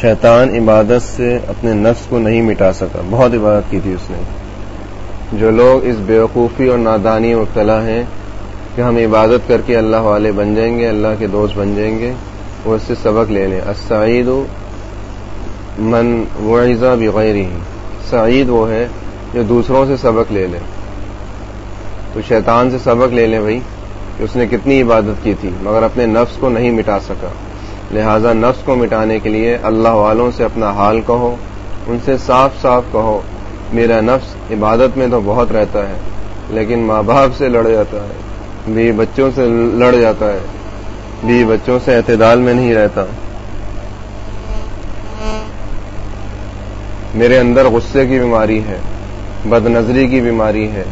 شیطان عبادت سے اپنے نفس کو نہیں مٹا سکا۔ بہت عبادت کی تھی اس نے۔ جو لوگ اس بیوقوفی اور نادانی مبتلا ہیں کہ ہم عبادت کر کے اللہ والے بن جائیں گے، اللہ کے دوست بن جائیں گے، وہ اس سے سبق لے لیں۔ اسعید من وعزہ بغیر ہی سعید وہ ہے جو دوسروں سے سبق لے لے۔ تو شیطان سے سبق لے لیں بھائی کہ اس نے کتنی عبادت کی تھی، مگر اپنے نفس کو نہیں مٹا سکا۔ لہذا نفس کو مٹانے کے لیے اللہ والوں سے اپنا حال کہو، ان سے صاف صاف کہو، میرا نفس عبادت میں تو بہت رہتا ہے، لیکن ماں باپ سے لڑ جاتا ہے بھی بچوں سے لڑ جاتا ہے بھی بچوں سے اعتدال میں نہیں رہتا۔ میرے اندر غصے کی بیماری ہے بد نظری کی بیماری ہے،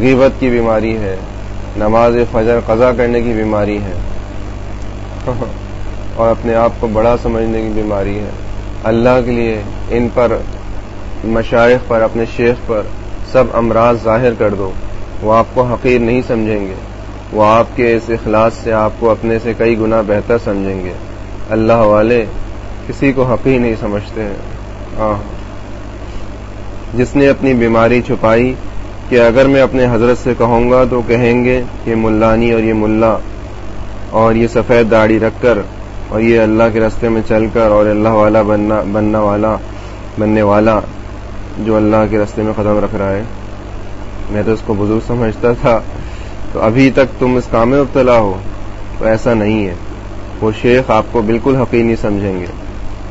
غیبت کی بیماری ہے، نماز فجر قضا کرنے کی بیماری ہے۔ اور اپنے آپ کو بڑا سمجھنے کی بیماری ہے۔ اللہ کے لیے ان پر مشائق پر، اپنے شیخ پر سب امراض ظاہر کر دو۔ وہ آپ کو حقیر نہیں سمجھیں گے۔ وہ آپ کے اس اخلاص سے آپ کو اپنے سے کئی گنا بہتر سمجھیں گے۔ اللہ والے کسی کو حقیر نہیں سمجھتے ہیں۔ جس نے اپنی بیماری چھپائی کہ اگر میں اپنے حضرت سے کہوں گا تو کہیں گے، یہ ملانی اور یہ ملا۔ اور یہ سفید داڑھی رکھ کر اور یہ اللہ کے رستے میں چل کر اور اللہ والا بننا بننا والا بننے والا جو اللہ کے رستے میں قدم رکھ رہا ہے۔ میں تو اس کو بزرگ سمجھتا تھا۔ تو ابھی تک تم اس کام میں ابتلا ہو۔ تو ایسا نہیں ہے۔ وہ شیخ آپ کو بالکل حقینی سمجھیں گے۔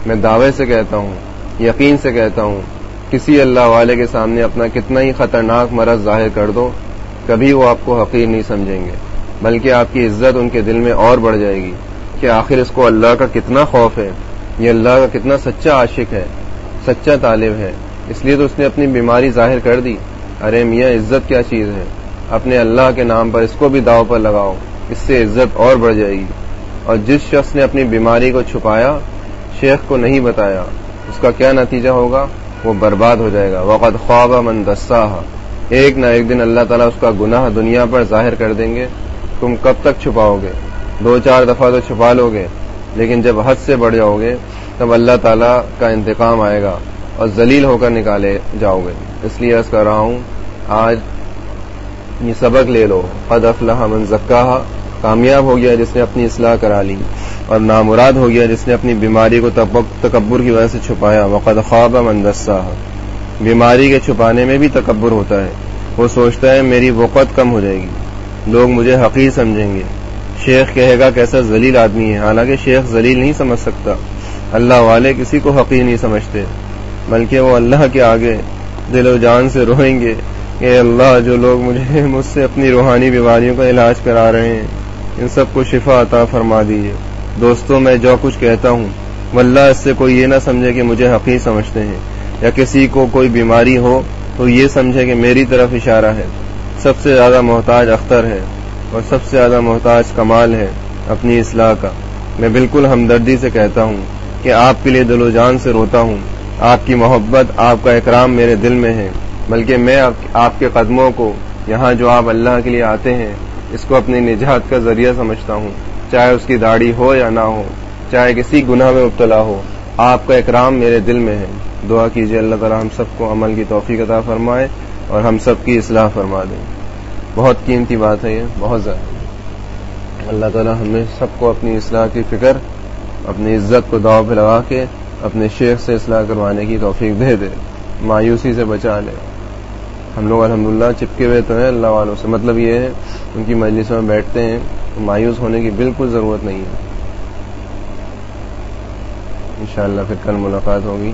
میں دعوے سے کہتا ہوں، یقین سے کہتا ہوں، کسی اللہ والے کے سامنے اپنا کتنا ہی خطرناک مرض ظاہر کر دو، کبھی وہ آپ کو حقیر نہیں سمجھیں گے۔ بلکہ آپ کی عزت ان کے دل میں اور بڑھ جائے گی۔ کہ آخر اس کو اللہ کا کتنا خوف ہے، یہ اللہ کا کتنا سچا عاشق ہے، سچا طالب ہے۔ اس لیے تو اس نے اپنی بیماری ظاہر کر دی۔ ارے میاں، عزت کیا چیز ہے؟ اپنے اللہ کے نام پر اس کو بھی داؤ پر لگاؤ، اس سے عزت اور بڑھ جائے گی۔ اور جس شخص نے اپنی بیماری کو چھپایا، شیخ کو نہیں بتایا، اس کا کیا نتیجہ ہوگا؟ وہ برباد ہو جائے گا۔ وقت خواب من دسا ایک نہ ایک دن اللہ تعالیٰ اس کا گناہ دنیا پر ظاہر کر دیں گے۔ تم کب تک چھپاؤ گے؟ دو چار دفعہ تو چھپا لو گے لیکن جب حد سے بڑھ جاؤ گے تب اللہ تعالیٰ کا انتقام آئے گا اور ذلیل ہو کر نکالے جاؤ گے اس لیے عرض کر رہا ہوں، آج یہ سبق لے لو۔ قد افلاح من زکا کامیاب ہو گیا جس نے اپنی اصلاح کرا لی، اور نامراد ہو گیا جس نے اپنی بیماری کو تکبر کی وجہ سے چھپایا۔ وقد خواب مندسا بیماری کے چھپانے میں بھی تکبر ہوتا ہے۔ وہ سوچتا ہے میری وقت کم ہو جائے گی۔ لوگ مجھے حقیر سمجھیں گے۔ شیخ کہے گا کیسا ذلیل آدمی ہے۔ حالانکہ شیخ ذلیل نہیں سمجھ سکتا۔ اللہ والے کسی کو حقیر نہیں سمجھتے، بلکہ وہ اللہ کے آگے دل و جان سے روئیں گے کہ اللہ جو لوگ مجھے، مجھ سے اپنی روحانی بیماریوں کا علاج کرا رہے ہیں، ان سب کو شفا عطا فرما دیجیے دوستوں میں جو کچھ کہتا ہوں، واللہ اس سے کوئی یہ نہ سمجھے کہ مجھے حقیق سمجھتے ہیں۔ یا کسی کو کوئی بیماری ہو تو یہ سمجھے کہ میری طرف اشارہ ہے۔ سب سے زیادہ محتاج اختر ہے۔ اور سب سے زیادہ محتاج کمال ہے اپنی اصلاح کا۔ میں بالکل ہمدردی سے کہتا ہوں کہ آپ کے لیے دل و جان سے روتا ہوں۔ آپ کی محبت، آپ کا اکرام میرے دل میں ہے، بلکہ میں آپ کے قدموں کو یہاں جو آپ اللہ کے لیے آتے ہیں، اس کو اپنی نجات کا ذریعہ سمجھتا ہوں۔ چاہے اس کی داڑھی ہو یا نہ ہو، چاہے کسی گناہ میں مبتلا ہو، آپ کا اکرام میرے دل میں ہے۔ دعا کیجیے اللہ تعالی ہم سب کو عمل کی توفیق عطا فرمائے اور ہم سب کی اصلاح فرما دیں۔ بہت قیمتی بات ہے یہ، بہت زیادہ۔ اللہ تعالی ہمیں سب کو اپنی اصلاح کی فکر، اپنی عزت کو داؤ پہ لگا کے اپنے شیخ سے اصلاح کروانے کی توفیق دے دے، مایوسی سے بچا لے۔ ہم لوگ الحمدللہ چپکے ہوئے تو ہیں، اللہ والوں سے۔ مطلب یہ ہے، ان کی مجلسوں میں بیٹھتے ہیں، تو مایوس ہونے کی بالکل ضرورت نہیں ہے۔ انشاءاللہ پھر کل ملاقات ہوگی۔